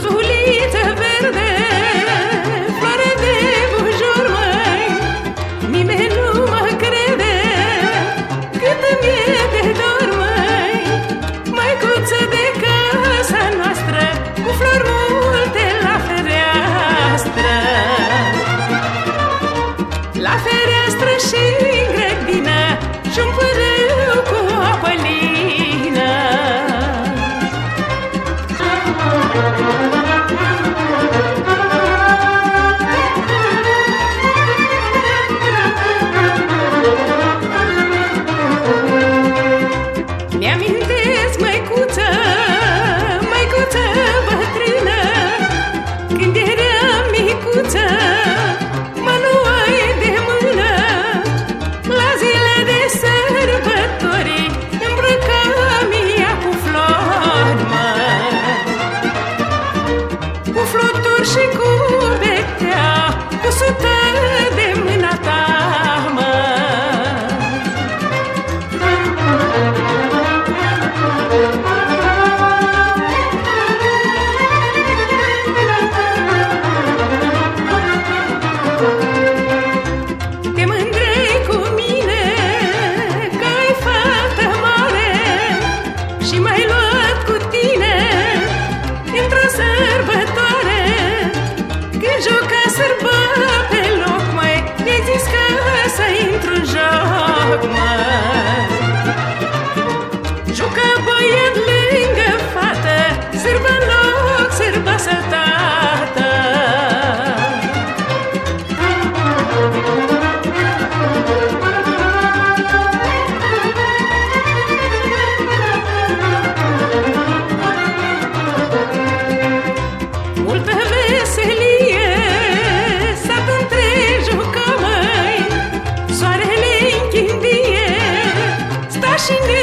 Con fluturi și cu Ahmed she knew.